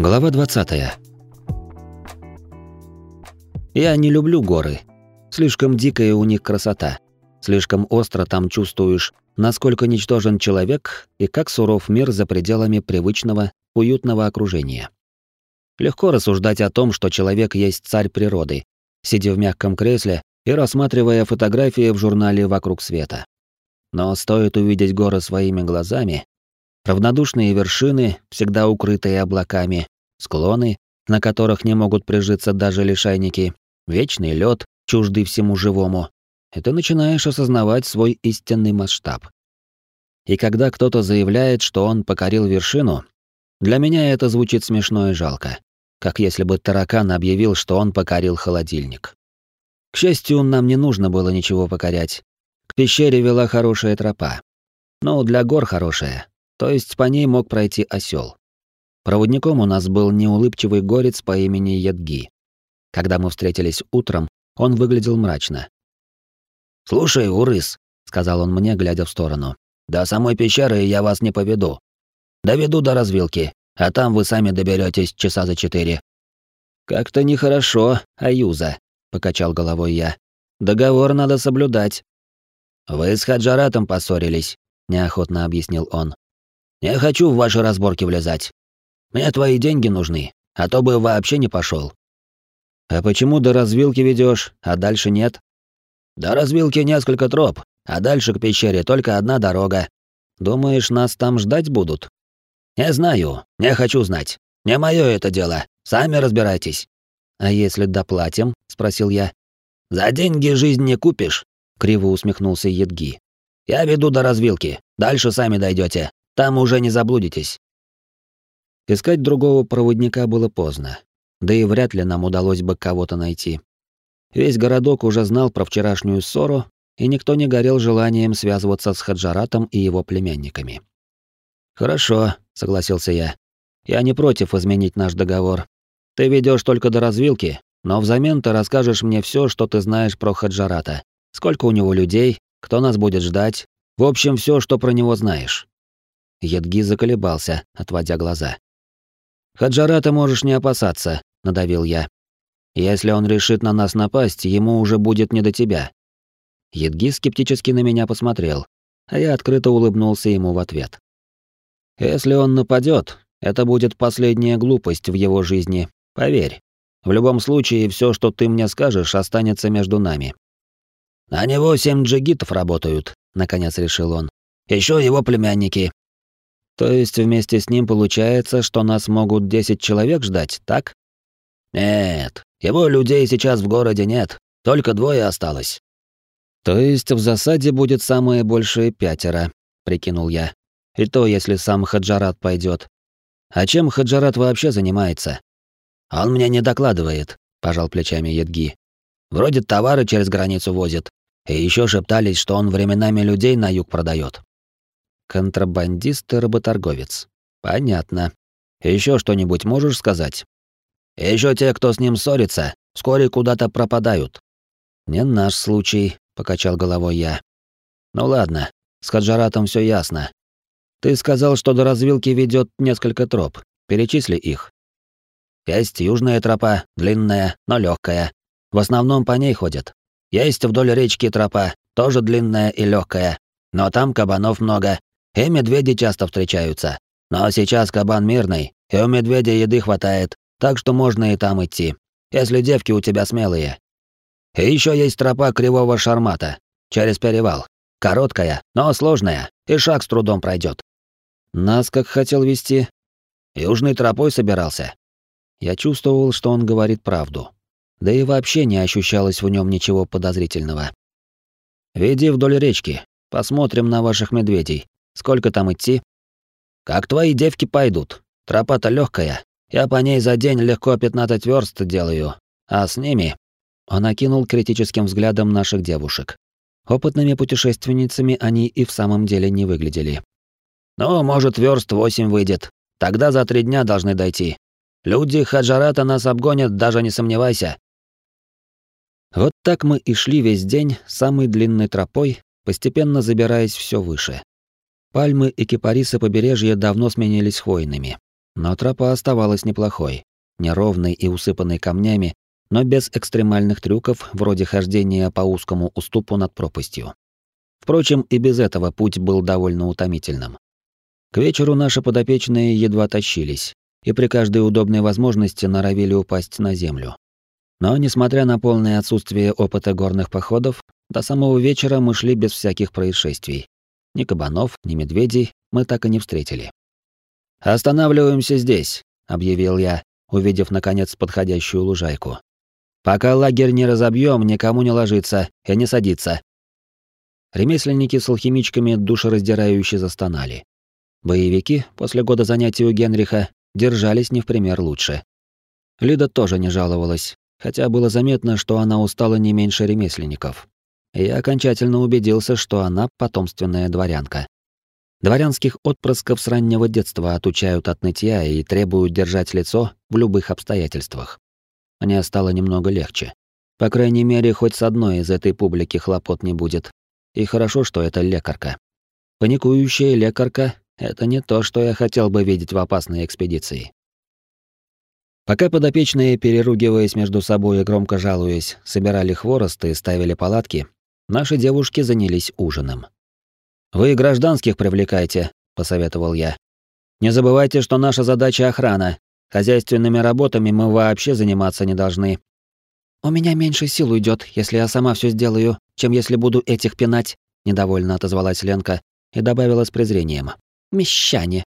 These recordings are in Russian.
Глава 20. Я не люблю горы. Слишком дикая у них красота. Слишком остро там чувствуешь, насколько ничтожен человек и как суров мир за пределами привычного, уютного окружения. Легко рассуждать о том, что человек есть царь природы, сидя в мягком кресле и рассматривая фотографии в журнале «Вокруг света». Но стоит увидеть горы своими глазами, равнодушные вершины, всегда укрытые облаками, склоны, на которых не могут прижиться даже лишайники, вечный лед, чуждый всему живому, и ты начинаешь осознавать свой истинный масштаб. И когда кто-то заявляет, что он покорил вершину, для меня это звучит смешно и жалко, как если бы таракан объявил, что он покорил холодильник. К счастью, нам не нужно было ничего покорять. К пещере вела хорошая тропа. Ну, для гор хорошая, то есть по ней мог пройти осел. Проводником у нас был неулыбчивый горец по имени Едги. Когда мы встретились утром, он выглядел мрачно. «Слушай, Урыс», — сказал он мне, глядя в сторону, — «до самой пещеры я вас не поведу. Доведу до развилки, а там вы сами доберетесь часа за четыре». «Как-то нехорошо, Аюза», — покачал головой я. «Договор надо соблюдать». «Вы с Хаджаратом поссорились», — неохотно объяснил он. «Не хочу в ваши разборки влезать. Мне твои деньги нужны, а то бы вообще не пошел. «А почему до развилки ведешь, а дальше нет?» До развилки несколько троп, а дальше к пещере только одна дорога. Думаешь, нас там ждать будут? Не знаю, не хочу знать. Не мое это дело. Сами разбирайтесь. А если доплатим? спросил я. За деньги жизнь не купишь, криво усмехнулся Едги. Я веду до развилки. Дальше сами дойдете. Там уже не заблудитесь. Искать другого проводника было поздно. Да и вряд ли нам удалось бы кого-то найти. Весь городок уже знал про вчерашнюю ссору, и никто не горел желанием связываться с Хаджаратом и его племянниками. «Хорошо», — согласился я. «Я не против изменить наш договор. Ты ведешь только до развилки, но взамен ты расскажешь мне все, что ты знаешь про Хаджарата. Сколько у него людей, кто нас будет ждать, в общем, все, что про него знаешь». Едги заколебался, отводя глаза. «Хаджарата можешь не опасаться», — надавил я. Если он решит на нас напасть, ему уже будет не до тебя. Едги скептически на меня посмотрел, а я открыто улыбнулся ему в ответ. Если он нападет, это будет последняя глупость в его жизни, поверь. В любом случае, все, что ты мне скажешь, останется между нами. На него семь джигитов работают, наконец решил он. Еще его племянники. То есть вместе с ним получается, что нас могут десять человек ждать, так? Нет, его людей сейчас в городе нет, только двое осталось. То есть в засаде будет самое большее пятеро, прикинул я. И то, если сам Хаджарат пойдет. А чем Хаджарат вообще занимается? Он мне не докладывает, пожал плечами Едги. Вроде товары через границу возит. И еще шептались, что он временами людей на юг продает. Контрабандист и работорговец. Понятно. Еще что-нибудь можешь сказать? Еще те, кто с ним ссорится, вскоре куда-то пропадают. Не наш случай, покачал головой я. Ну ладно, с Хаджаратом все ясно. Ты сказал, что до развилки ведет несколько троп. Перечисли их. Есть южная тропа, длинная, но легкая. В основном по ней ходят. Есть вдоль речки тропа, тоже длинная и легкая, но там кабанов много, и медведи часто встречаются. Но сейчас кабан мирный, и у медведя еды хватает, так что можно и там идти, если девки у тебя смелые. И еще есть тропа кривого шармата, через перевал. Короткая, но сложная, и шаг с трудом пройдет. Нас как хотел вести? Южной тропой собирался. Я чувствовал, что он говорит правду. Да и вообще не ощущалось в нем ничего подозрительного. Веди вдоль речки, посмотрим на ваших медведей. Сколько там идти? Как твои девки пойдут. Тропа-то легкая, я по ней за день легко 15 верст делаю, а с ними...» Он окинул критическим взглядом наших девушек. Опытными путешественницами они и в самом деле не выглядели. «Ну, может, верст восемь выйдет. Тогда за три дня должны дойти. Люди Хаджарата нас обгонят, даже не сомневайся». Вот так мы и шли весь день самой длинной тропой, постепенно забираясь все выше. Пальмы и кипарисы побережья давно сменились хвойными. Но тропа оставалась неплохой, неровной и усыпанной камнями, но без экстремальных трюков вроде хождения по узкому уступу над пропастью. Впрочем, и без этого путь был довольно утомительным. К вечеру наши подопечные едва тащились, и при каждой удобной возможности норовили упасть на землю. Но, несмотря на полное отсутствие опыта горных походов, до самого вечера мы шли без всяких происшествий. Ни кабанов, ни медведей мы так и не встретили. «Останавливаемся здесь», — объявил я, увидев, наконец, подходящую лужайку. «Пока лагерь не разобьем, никому не ложиться и не садиться». Ремесленники с алхимичками душераздирающе застонали. Боевики, после года занятий у Генриха, держались не в пример лучше. Лида тоже не жаловалась, хотя было заметно, что она устала не меньше ремесленников. Я окончательно убедился, что она потомственная дворянка. Дворянских отпрысков с раннего детства отучают от нытья и требуют держать лицо в любых обстоятельствах. Мне стало немного легче. По крайней мере, хоть с одной из этой публики хлопот не будет. И хорошо, что это лекарка. Паникующая лекарка — это не то, что я хотел бы видеть в опасной экспедиции. Пока подопечные, переругиваясь между собой и громко жалуясь, собирали хворост и ставили палатки, наши девушки занялись ужином. «Вы гражданских привлекайте», — посоветовал я. «Не забывайте, что наша задача — охрана. Хозяйственными работами мы вообще заниматься не должны». «У меня меньше сил уйдет, если я сама все сделаю, чем если буду этих пинать», — недовольно отозвалась Ленка и добавила с презрением. «Мещане».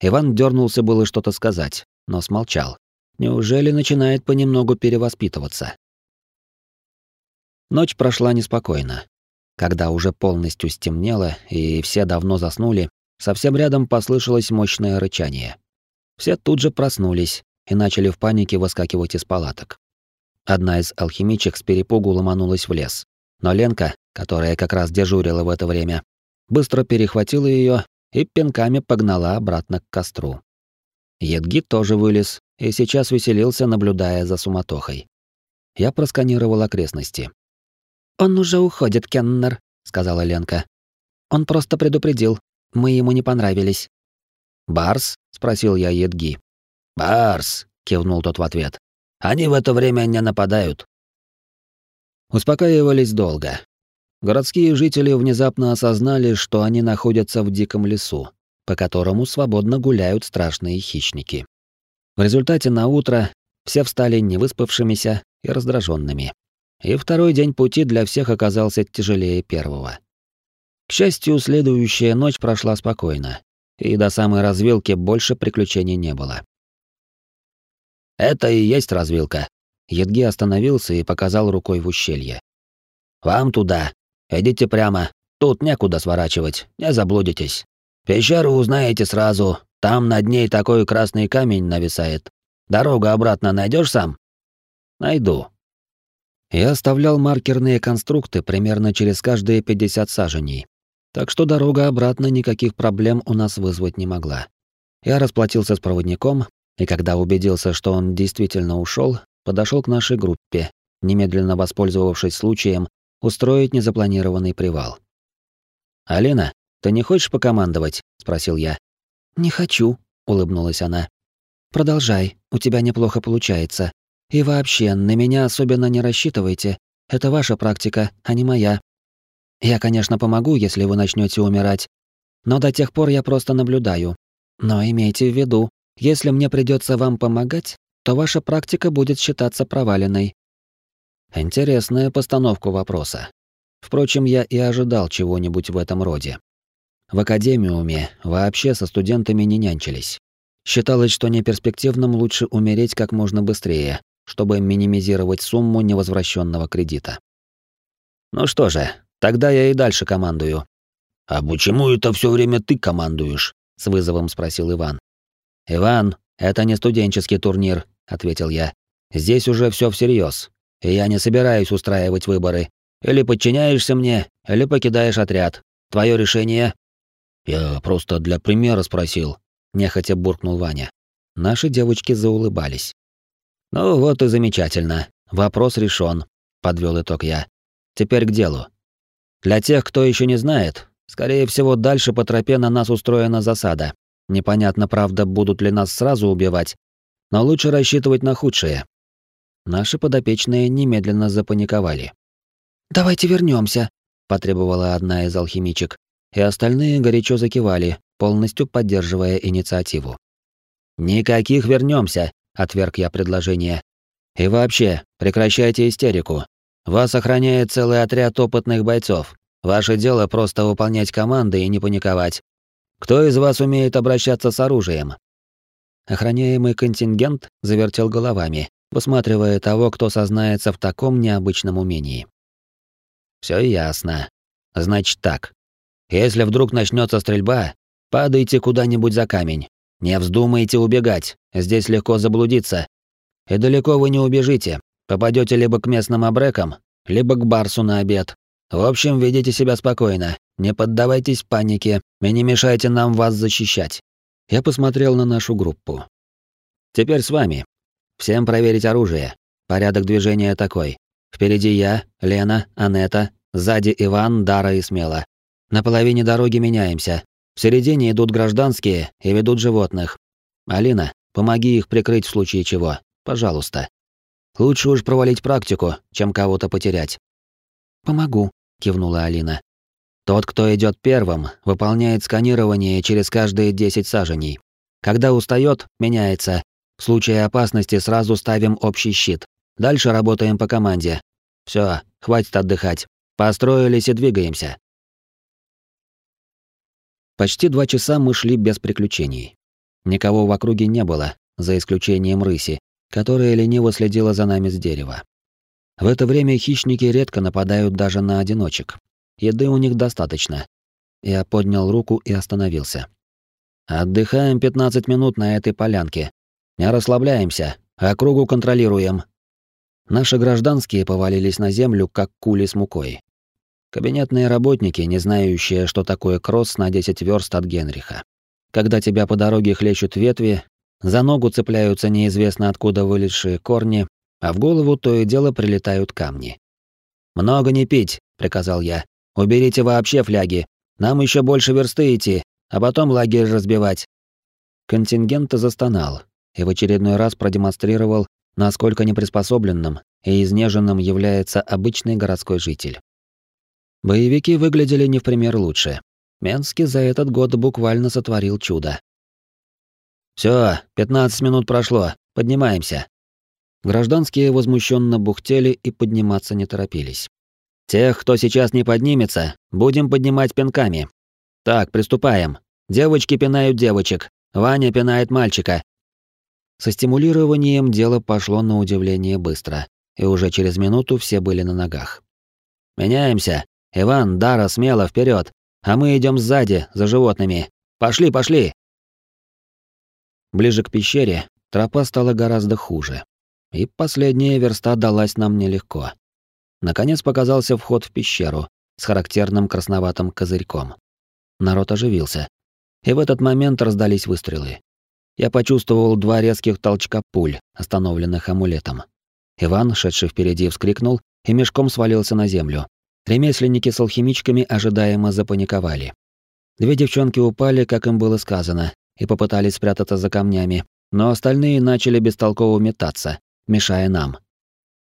Иван дернулся было что-то сказать, но смолчал. Неужели начинает понемногу перевоспитываться? Ночь прошла неспокойно. Когда уже полностью стемнело и все давно заснули, совсем рядом послышалось мощное рычание. Все тут же проснулись и начали в панике выскакивать из палаток. Одна из алхимичек с перепугу ломанулась в лес, но Ленка, которая как раз дежурила в это время, быстро перехватила ее и пинками погнала обратно к костру. Едги тоже вылез и сейчас веселился, наблюдая за суматохой. Я просканировал окрестности. «Он уже уходит, Кеннер», — сказала Ленка. «Он просто предупредил. Мы ему не понравились». «Барс?» — спросил я Едги. «Барс», — кивнул тот в ответ. «Они в это время не нападают». Успокаивались долго. Городские жители внезапно осознали, что они находятся в диком лесу, по которому свободно гуляют страшные хищники. В результате на утро все встали невыспавшимися и раздраженными. И второй день пути для всех оказался тяжелее первого. К счастью, следующая ночь прошла спокойно, и до самой развилки больше приключений не было. «Это и есть развилка». Едги остановился и показал рукой в ущелье. «Вам туда. Идите прямо. Тут некуда сворачивать, не заблудитесь. Пещеру узнаете сразу, там над ней такой красный камень нависает. Дорогу обратно найдешь сам? Найду. Я оставлял маркерные конструкты примерно через каждые 50 саженей. Так что дорога обратно никаких проблем у нас вызвать не могла. Я расплатился с проводником, и когда убедился, что он действительно ушел, подошел к нашей группе, немедленно воспользовавшись случаем устроить незапланированный привал. «Алина, ты не хочешь покомандовать?» — спросил я. «Не хочу», — улыбнулась она. «Продолжай, у тебя неплохо получается. И вообще, на меня особенно не рассчитывайте. Это ваша практика, а не моя. Я, конечно, помогу, если вы начнете умирать, но до тех пор я просто наблюдаю. Но имейте в виду, если мне придется вам помогать, то ваша практика будет считаться проваленной». Интересная постановка вопроса. Впрочем, я и ожидал чего-нибудь в этом роде. В академиуме вообще со студентами не нянчились. Считалось, что неперспективным лучше умереть как можно быстрее, чтобы минимизировать сумму невозвращенного кредита. Ну что же, тогда я и дальше командую. А почему это все время ты командуешь? с вызовом спросил Иван. Иван, это не студенческий турнир, ответил я. Здесь уже все всерьез, и я не собираюсь устраивать выборы. Или подчиняешься мне, или покидаешь отряд. Твое решение. Я просто для примера спросил, нехотя буркнул Ваня. Наши девочки заулыбались. Ну вот и замечательно. Вопрос решен, подвел итог я. Теперь к делу. Для тех, кто еще не знает, скорее всего, дальше по тропе на нас устроена засада. Непонятно, правда, будут ли нас сразу убивать, но лучше рассчитывать на худшее. Наши подопечные немедленно запаниковали. «Давайте вернемся, потребовала одна из алхимичек, и остальные горячо закивали, полностью поддерживая инициативу. «Никаких вернемся, отверг я предложение. «И вообще, прекращайте истерику. Вас охраняет целый отряд опытных бойцов. Ваше дело просто выполнять команды и не паниковать. Кто из вас умеет обращаться с оружием?» Охраняемый контингент завертел головами, высматривая того, кто сознается в таком необычном умении. Все ясно. Значит так. Если вдруг начнется стрельба, падайте куда-нибудь за камень. Не вздумайте убегать, здесь легко заблудиться. И далеко вы не убежите. Попадете либо к местным абрекам, либо к барсу на обед. В общем, ведите себя спокойно, не поддавайтесь панике и не мешайте нам вас защищать. Я посмотрел на нашу группу. Теперь с вами. Всем проверить оружие. Порядок движения такой. Впереди я, Лена, Анета, сзади Иван, Дара и Смела. На половине дороги меняемся. В середине идут гражданские и ведут животных. Алина, помоги их прикрыть в случае чего. Пожалуйста. Лучше уж провалить практику, чем кого-то потерять. Помогу, кивнула Алина. Тот, кто идет первым, выполняет сканирование через каждые 10 саженей. Когда устает, меняется. В случае опасности сразу ставим общий щит. Дальше работаем по команде. Все, хватит отдыхать. Построились и двигаемся. Почти два часа мы шли без приключений. Никого в округе не было, за исключением рыси, которая лениво следила за нами с дерева. В это время хищники редко нападают даже на одиночек. Еды у них достаточно. Я поднял руку и остановился. Отдыхаем 15 минут на этой полянке. Не расслабляемся, округу контролируем. Наши гражданские повалились на землю, как кули с мукой. Кабинетные работники, не знающие, что такое кросс на 10 верст от Генриха. Когда тебя по дороге хлещут ветви, за ногу цепляются неизвестно откуда вылезшие корни, а в голову то и дело прилетают камни. «Много не пить», — приказал я. «Уберите вообще фляги. Нам еще больше версты идти, а потом лагерь разбивать». Контингент застонал и в очередной раз продемонстрировал, насколько неприспособленным и изнеженным является обычный городской житель. Боевики выглядели не в пример лучше. Менский за этот год буквально сотворил чудо. Все, 15 минут прошло, поднимаемся. Гражданские возмущенно бухтели и подниматься не торопились. Тех, кто сейчас не поднимется, будем поднимать пинками. Так, приступаем. Девочки пинают девочек, Ваня пинает мальчика. Со стимулированием дело пошло на удивление быстро, и уже через минуту все были на ногах. Меняемся. Иван, Дара, смело вперед, а мы идем сзади, за животными. Пошли, пошли. Ближе к пещере тропа стала гораздо хуже. И последняя верста далась нам нелегко. Наконец показался вход в пещеру с характерным красноватым козырьком. Народ оживился. И в этот момент раздались выстрелы. Я почувствовал два резких толчка пуль, остановленных амулетом. Иван, шедший впереди, вскрикнул и мешком свалился на землю. Ремесленники с алхимичками ожидаемо запаниковали. Две девчонки упали, как им было сказано, и попытались спрятаться за камнями, но остальные начали бестолково метаться, мешая нам.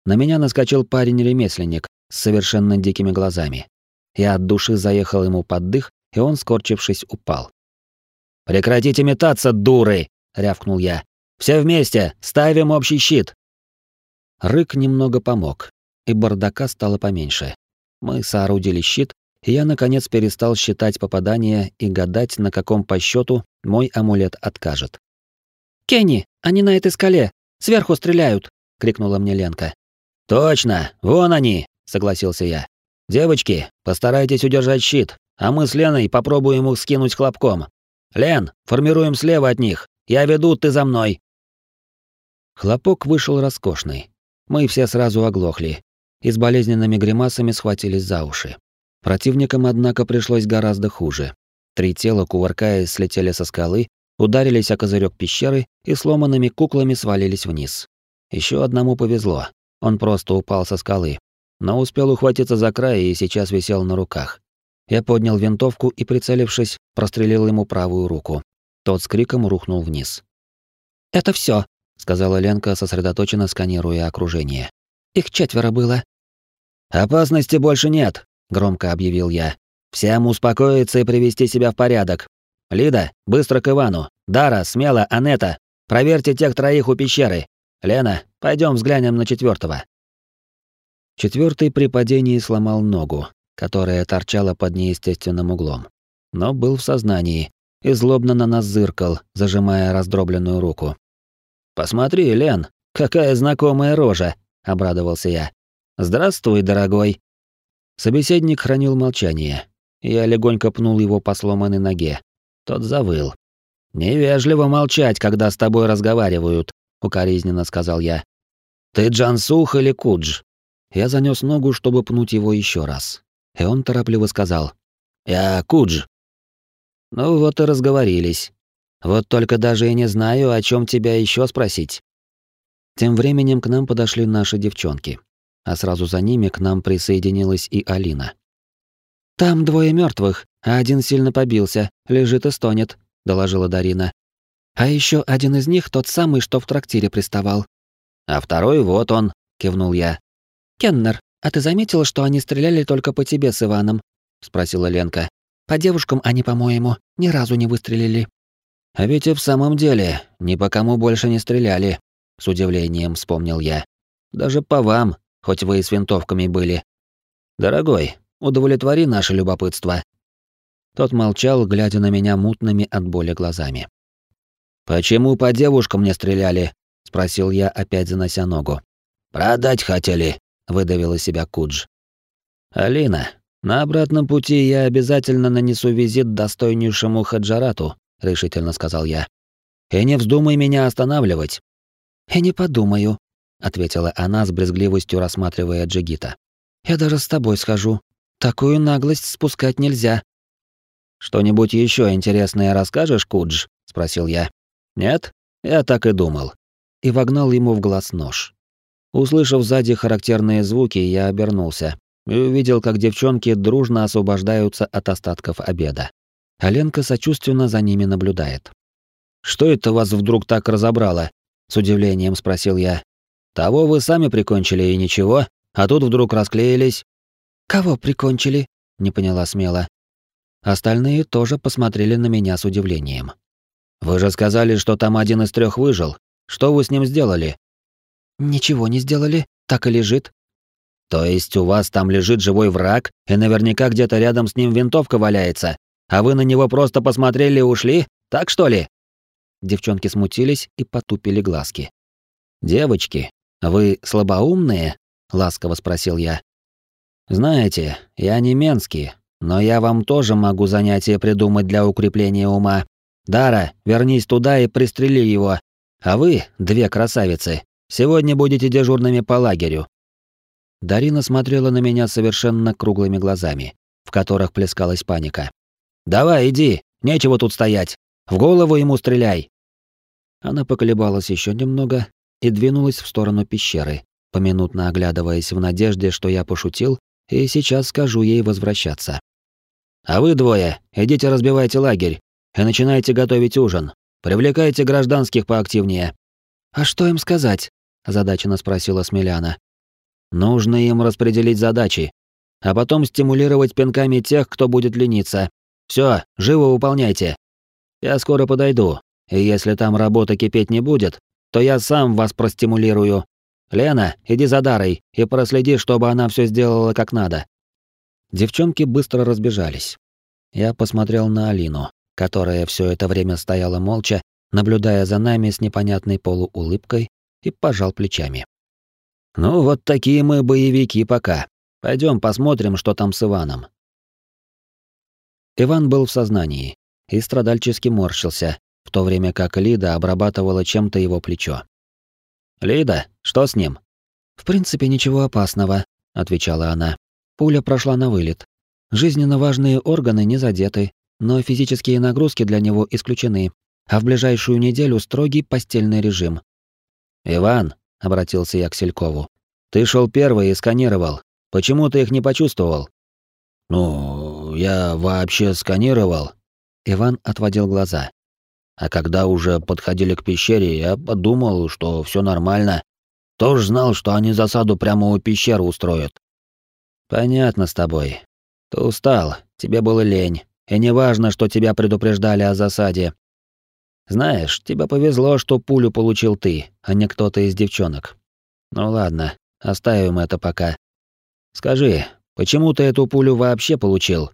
На меня наскочил парень-ремесленник с совершенно дикими глазами. Я от души заехал ему под дых, и он, скорчившись, упал. «Прекратите метаться, дуры!» — рявкнул я. «Все вместе! Ставим общий щит!» Рык немного помог, и бардака стало поменьше. Мы соорудили щит, и я, наконец, перестал считать попадания и гадать, на каком по счету мой амулет откажет. «Кенни, они на этой скале! Сверху стреляют!» — крикнула мне Ленка. «Точно! Вон они!» — согласился я. «Девочки, постарайтесь удержать щит, а мы с Леной попробуем их скинуть хлопком. Лен, формируем слева от них. Я веду, ты за мной!» Хлопок вышел роскошный. Мы все сразу оглохли, и с болезненными гримасами схватились за уши. Противникам, однако, пришлось гораздо хуже. Три тела, кувыркаясь, слетели со скалы, ударились о козырек пещеры и сломанными куклами свалились вниз. Еще одному повезло. Он просто упал со скалы, но успел ухватиться за край и сейчас висел на руках. Я поднял винтовку и, прицелившись, прострелил ему правую руку. Тот с криком рухнул вниз. «Это все, сказала Ленка, сосредоточенно сканируя окружение. «Их четверо было». «Опасности больше нет», — громко объявил я. «Всем успокоиться и привести себя в порядок. Лида, быстро к Ивану. Дара, смело, Анета. Проверьте тех троих у пещеры. Лена, пойдем взглянем на четвертого. Четвертый при падении сломал ногу, которая торчала под неестественным углом. Но был в сознании и злобно на нас зыркал, зажимая раздробленную руку. «Посмотри, Лен, какая знакомая рожа!» — обрадовался я. «Здравствуй, дорогой!» Собеседник хранил молчание. Я легонько пнул его по сломанной ноге. Тот завыл. «Невежливо молчать, когда с тобой разговаривают», — укоризненно сказал я. «Ты Джансух или Кудж?» Я занёс ногу, чтобы пнуть его ещё раз. И он торопливо сказал. «Я Кудж». Ну вот и разговорились. Вот только даже и не знаю, о чём тебя ещё спросить. Тем временем к нам подошли наши девчонки. А сразу за ними к нам присоединилась и Алина. «Там двое мёртвых, а один сильно побился, лежит и стонет», — доложила Дарина. «А ещё один из них тот самый, что в трактире приставал». «А второй вот он», — кивнул я. «Кеннер, а ты заметила, что они стреляли только по тебе с Иваном?» — спросила Ленка. «По девушкам они, по-моему, ни разу не выстрелили». «А ведь и в самом деле, ни по кому больше не стреляли», — с удивлением вспомнил я. «Даже по вам, хоть вы и с винтовками были. Дорогой, удовлетвори наше любопытство». Тот молчал, глядя на меня мутными от боли глазами. «Почему по девушкам не стреляли?» — спросил я, опять занося ногу. «Продать хотели», выдавил из себя Кудж. Алина, на обратном пути я обязательно нанесу визит достойнейшему Хаджарату, решительно сказал я. И не вздумай меня останавливать. И не подумаю, ответила она с брезгливостью рассматривая Джигита. Я даже с тобой схожу. Такую наглость спускать нельзя. Что-нибудь еще интересное расскажешь, Кудж? спросил я. Нет? Я так и думал. И вогнал ему в глаз нож. Услышав сзади характерные звуки, я обернулся и увидел, как девчонки дружно освобождаются от остатков обеда. Аленка сочувственно за ними наблюдает. «Что это вас вдруг так разобрало?» — с удивлением спросил я. «Того вы сами прикончили и ничего, а тут вдруг расклеились». «Кого прикончили?» — не поняла смело. Остальные тоже посмотрели на меня с удивлением. «Вы же сказали, что там один из трех выжил. Что вы с ним сделали?» Ничего не сделали, так и лежит. То есть у вас там лежит живой враг, и наверняка где-то рядом с ним винтовка валяется, а вы на него просто посмотрели и ушли? Так что ли? Девчонки смутились и потупили глазки. Девочки, вы слабоумные? ласково спросил я. Знаете, я не менский, но я вам тоже могу занятие придумать для укрепления ума. Дара, вернись туда и пристрели его. А вы, две красавицы, Сегодня будете дежурными по лагерю». Дарина смотрела на меня совершенно круглыми глазами, в которых плескалась паника. «Давай, иди, нечего тут стоять. В голову ему стреляй!» Она поколебалась еще немного и двинулась в сторону пещеры, поминутно оглядываясь в надежде, что я пошутил, и сейчас скажу ей возвращаться. «А вы двое, идите разбивайте лагерь и начинайте готовить ужин. Привлекайте гражданских поактивнее». «А что им сказать?» озадаченно спросила Смеляна. Нужно им распределить задачи, а потом стимулировать пинками тех, кто будет лениться. Все, живо выполняйте. Я скоро подойду, и если там работа кипеть не будет, то я сам вас простимулирую. Лена, иди за Дарой и проследи, чтобы она все сделала как надо. Девчонки быстро разбежались. Я посмотрел на Алину, которая все это время стояла молча, наблюдая за нами с непонятной полуулыбкой и пожал плечами. «Ну, вот такие мы боевики пока. Пойдем посмотрим, что там с Иваном». Иван был в сознании и страдальчески морщился, в то время как Лида обрабатывала чем-то его плечо. «Лида, что с ним?» «В принципе, ничего опасного», — отвечала она. «Пуля прошла на вылет. Жизненно важные органы не задеты, но физические нагрузки для него исключены, а в ближайшую неделю строгий постельный режим. «Иван», — обратился я к Селькову, — «ты шел первый и сканировал. Почему ты их не почувствовал?» «Ну, я вообще сканировал». Иван отводил глаза. А когда уже подходили к пещере, я подумал, что все нормально. Тоже знал, что они засаду прямо у пещеры устроят. Понятно с тобой. Ты устал, тебе было лень. И не важно, что тебя предупреждали о засаде. Знаешь, тебе повезло, что пулю получил ты, а не кто-то из девчонок. Ну ладно, оставим это пока. Скажи, почему ты эту пулю вообще получил?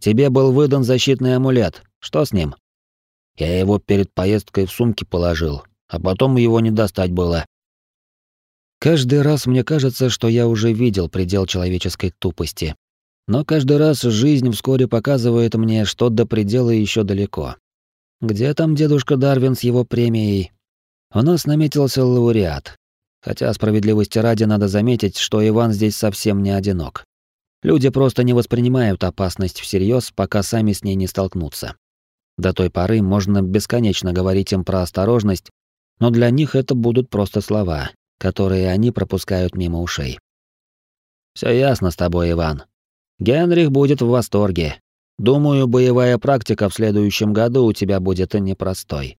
Тебе был выдан защитный амулет. Что с ним? Я его перед поездкой в сумке положил, а потом его не достать было. Каждый раз мне кажется, что я уже видел предел человеческой тупости. Но каждый раз жизнь вскоре показывает мне, что до предела еще далеко. Где там дедушка Дарвин с его премией? У нас наметился лауреат. Хотя справедливости ради надо заметить, что Иван здесь совсем не одинок. Люди просто не воспринимают опасность всерьез, пока сами с ней не столкнутся. До той поры можно бесконечно говорить им про осторожность, но для них это будут просто слова, которые они пропускают мимо ушей. Все ясно с тобой, Иван. Генрих будет в восторге. Думаю, боевая практика в следующем году у тебя будет непростой.